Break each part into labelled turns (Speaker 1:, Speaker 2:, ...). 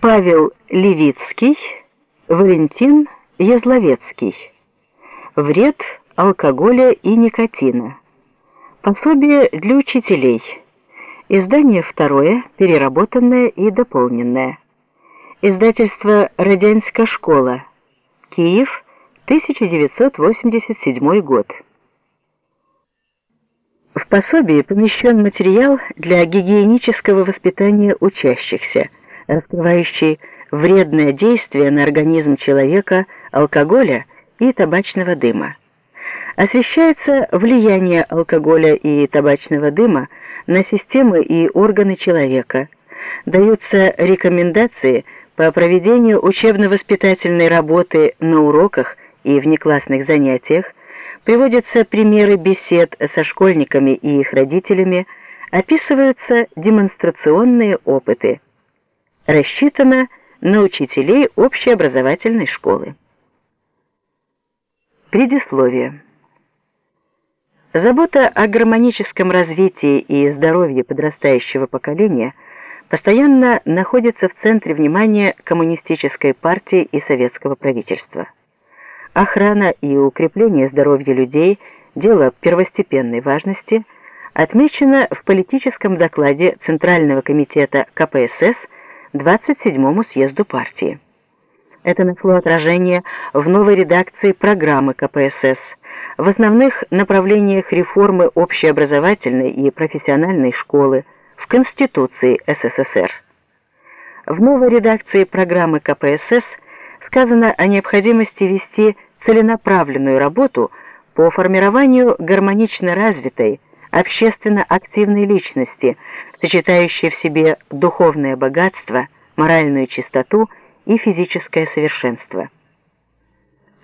Speaker 1: Павел Левицкий, Валентин Язловецкий. Вред алкоголя и никотина. Пособие для учителей. Издание второе, переработанное и дополненное. Издательство «Родянская школа». Киев, 1987 год. В пособии помещен материал для гигиенического воспитания учащихся – раскрывающий вредное действие на организм человека алкоголя и табачного дыма. Освещается влияние алкоголя и табачного дыма на системы и органы человека. Даются рекомендации по проведению учебно-воспитательной работы на уроках и внеклассных занятиях, приводятся примеры бесед со школьниками и их родителями, описываются демонстрационные опыты рассчитана на учителей общеобразовательной школы. Предисловие. Забота о гармоническом развитии и здоровье подрастающего поколения постоянно находится в центре внимания коммунистической партии и советского правительства. Охрана и укрепление здоровья людей – дело первостепенной важности – отмечено в политическом докладе Центрального комитета КПСС 27-му съезду партии. Это нашло отражение в новой редакции программы КПСС, в основных направлениях реформы общеобразовательной и профессиональной школы, в Конституции СССР. В новой редакции программы КПСС сказано о необходимости вести целенаправленную работу по формированию гармонично развитой, общественно активной личности, сочетающей в себе духовное богатство, моральную чистоту и физическое совершенство.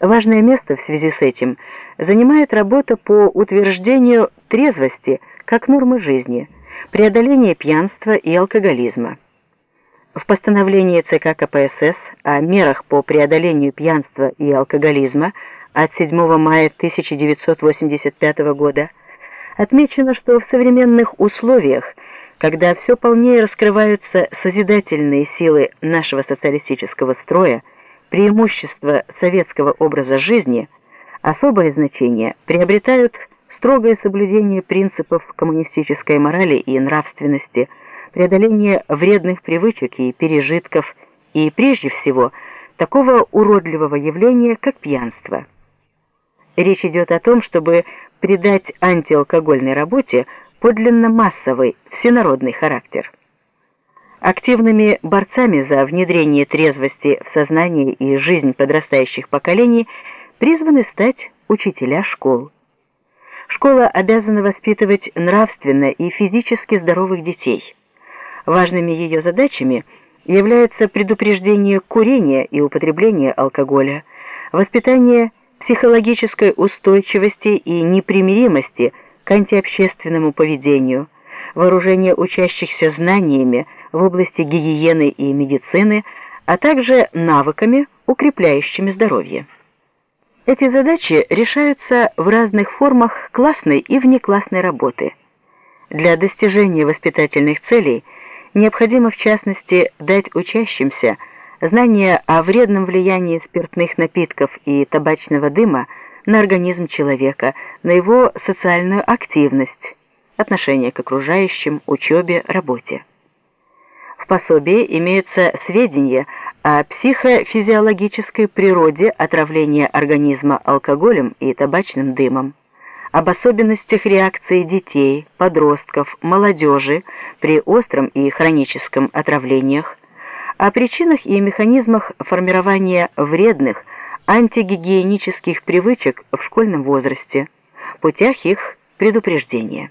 Speaker 1: Важное место в связи с этим занимает работа по утверждению трезвости как нормы жизни, преодоление пьянства и алкоголизма. В постановлении ЦК КПСС о мерах по преодолению пьянства и алкоголизма от 7 мая 1985 года Отмечено, что в современных условиях, когда все полнее раскрываются созидательные силы нашего социалистического строя, преимущества советского образа жизни, особое значение приобретают строгое соблюдение принципов коммунистической морали и нравственности, преодоление вредных привычек и пережитков и, прежде всего, такого уродливого явления, как пьянство. Речь идет о том, чтобы придать антиалкогольной работе подлинно массовый, всенародный характер. Активными борцами за внедрение трезвости в сознание и жизнь подрастающих поколений призваны стать учителя школ. Школа обязана воспитывать нравственно и физически здоровых детей. Важными ее задачами являются предупреждение курения и употребления алкоголя, воспитание психологической устойчивости и непримиримости к антиобщественному поведению, вооружение учащихся знаниями в области гигиены и медицины, а также навыками, укрепляющими здоровье. Эти задачи решаются в разных формах классной и внеклассной работы. Для достижения воспитательных целей необходимо в частности дать учащимся – Знание о вредном влиянии спиртных напитков и табачного дыма на организм человека, на его социальную активность, отношение к окружающим, учебе, работе. В пособии имеются сведения о психофизиологической природе отравления организма алкоголем и табачным дымом, об особенностях реакции детей, подростков, молодежи при остром и хроническом отравлениях, о причинах и механизмах формирования вредных антигигиенических привычек в школьном возрасте, путях их предупреждения.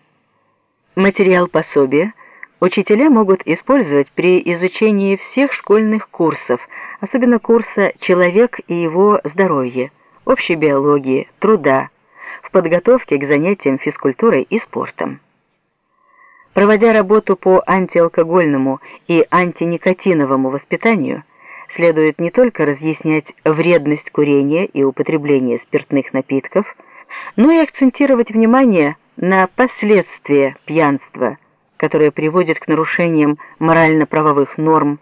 Speaker 1: Материал пособия учителя могут использовать при изучении всех школьных курсов, особенно курса «Человек и его здоровье», общей биологии, труда, в подготовке к занятиям физкультурой и спортом. Проводя работу по антиалкогольному и антиникотиновому воспитанию, следует не только разъяснять вредность курения и употребления спиртных напитков, но и акцентировать внимание на последствия пьянства, которое приводит к нарушениям морально-правовых норм